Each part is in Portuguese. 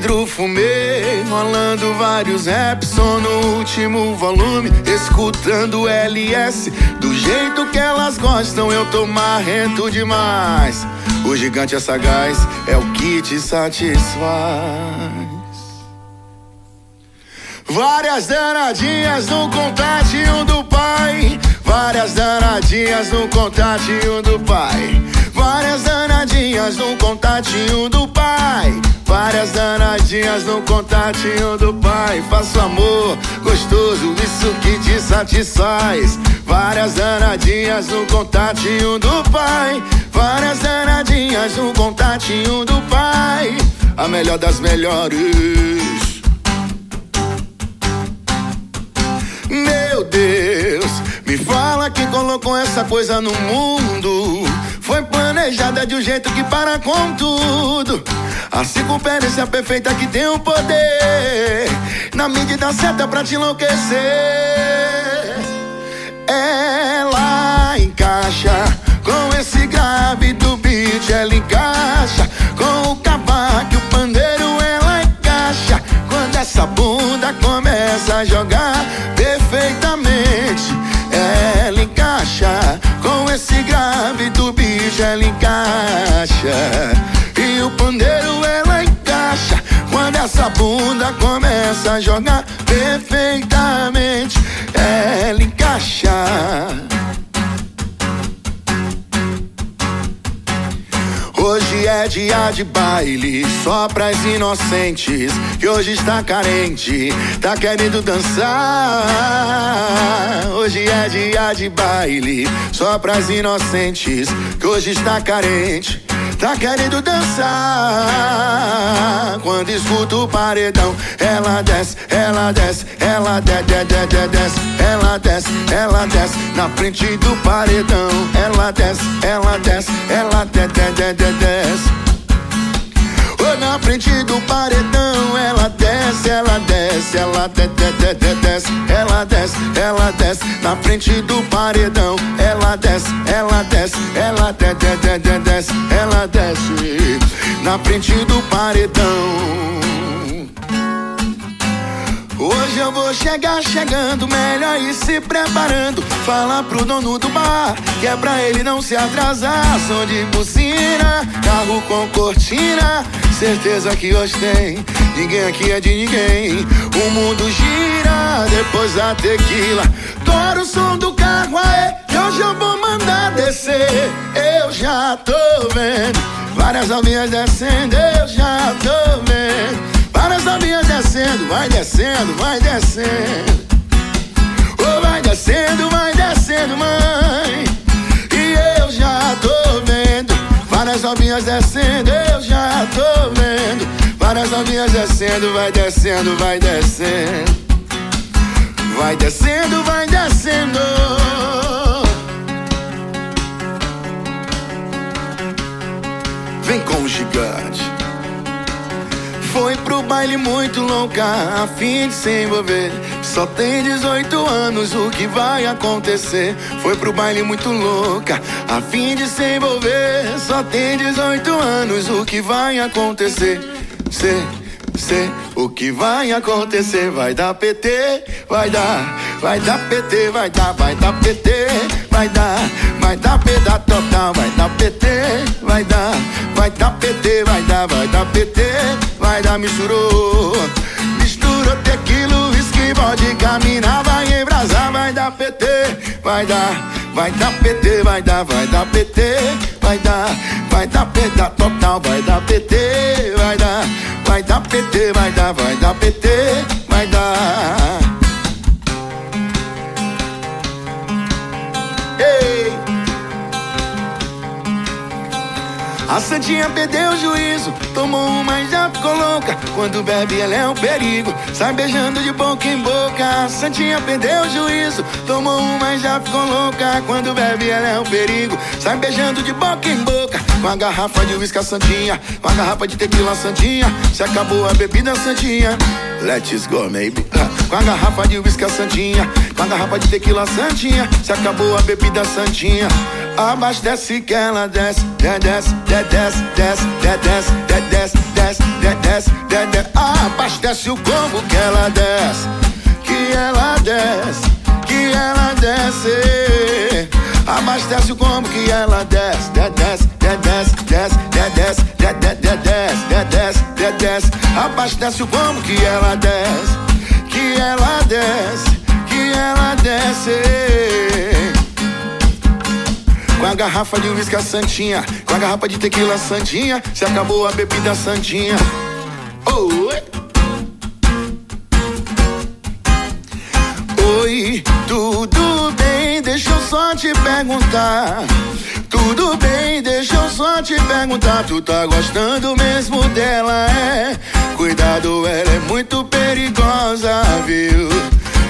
vidro fumê, rolando vários raps, som no último volume, escutando LS, do jeito que elas gostam, eu tô marrento demais. O gigante é sagaz, é o que te satisfaz. Várias danadinhas no contatinho do pai. Várias danadinhas no contatinho do pai. Várias danadinhas no contatinho do pai. Várias danadinhas no contatinho do pai. Faço amor gostoso, isso que te satisfaz. Várias danadinhas no contatinho do pai. Várias danadinhas no contatinho do pai. A melhor das melhores. Meu Deus, me fala quem colocou essa coisa no mundo. Foi planejada de um jeito que para com tudo. A circunferência perfeita que tem o poder. Na medida certa pra te enlouquecer. Ela encaixa com esse grave do beat. Ela encaixa com o cavaco e o pandeiro. Ela encaixa quando essa bunda começa a jogar bunda começa a jogar perfeitamente. Ela encaixa. Hoje é dia de baile, só pras inocentes. Que hoje está carente, tá querendo dançar. Hoje é dia de baile, só pras inocentes. Que hoje está carente, tá querendo dançar. Quando escuto o paredão, ela desce, ela desce, ela desce, desce, desce, ela desce, ela desce na frente do paredão. Ela desce, ela desce, ela desce, desce, desce, desce. Oh, na frente do paredão, ela desce, ela desce, ela desce, ela desce, ela desce na frente do paredão. Ela desce, ela desce, ela desce, ela desce na frente do paredão. Hoje eu vou chegar chegando, melhor ir se preparando. Falar pro dono do bar que é pra ele não se atrasar. Som de buzina, carro com cortina. Certeza que hoje tem, ninguém aqui é de ninguém. O mundo gira depois da tequila. Tora o som do carro, aê, que hoje eu vou mandar descer. Eu já tô vendo várias novinhas descendo, eu já tô vendo. Várias novinhas descendo, vai descendo, vai descendo. Oh, vai descendo, vai descendo, mãe. E eu já tô vendo. Várias novinhas descendo, eu já tô vendo. Várias novinhas descendo, vai descendo, vai descendo. Vai descendo, vai descendo. Foi pro baile muito louca, a fim de se envolver. Só tem 18 anos, o que vai acontecer? Foi pro baile muito louca, a fim de se envolver. Só tem 18 anos, o que vai acontecer? Cê, cê, o que vai acontecer? Vai dar PT, vai dar, vai dar PT, vai dar, vai dar PT, vai dar, vai dar peda total, vai dar PT, vai dar PT, vai dar, vai dar PT, vai dar misturou, misturou tequila, whisky, pode caminhar, vai embrasar, vai dar PT, vai dar, vai dar PT, vai dar, vai dar PT, vai dar, vai dar peda total, vai dar PT, vai dar, vai dar PT, vai dar, vai dar PT, vai dar. A Santinha perdeu o juízo, tomou uma e já ficou louca. Quando bebe, ela é um perigo, sai beijando de boca em boca. A Santinha perdeu o juízo, tomou uma e já ficou louca. Quando bebe, ela é um perigo, sai beijando de boca em boca. Com a garrafa de uísque, a Santinha, com a garrafa de tequila, a Santinha. Se acabou a bebida, a Santinha. Let's go, maybe. Com a garrafa de uísque, a Santinha, com a garrafa de tequila, a Santinha. Se acabou a bebida, a Santinha. Abastece que ela desce, desce, desce, desce, desce, desce, desce, desce, desce. desce, desce, desce, o combo que ela desce, que ela desce, que ela desce. Abastece o combo que ela desce, desce, desce, desce, desce, desce, desce, desce, desce. Abastece o combo que ela desce, que ela desce, que ela desce. A garrafa de uísque santinha, com a garrafa de tequila santinha, se acabou a bebida santinha. Oi. Oi, tudo bem, deixa eu só te perguntar. Tudo bem, deixa eu só te perguntar. Tu tá gostando mesmo dela, é? Cuidado, ela é muito perigosa, viu?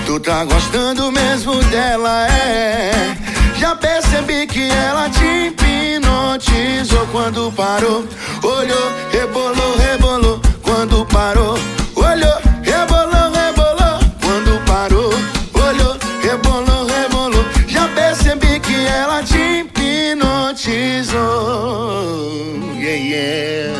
Tu tá gostando mesmo dela, é? Já percebi que ela te hipnotizou quando parou. Olhou, rebolou, rebolou. Quando parou, olhou, rebolou, rebolou. Quando parou, olhou, rebolou, rebolou. Já percebi que ela te hipnotizou. Yeah, yeah.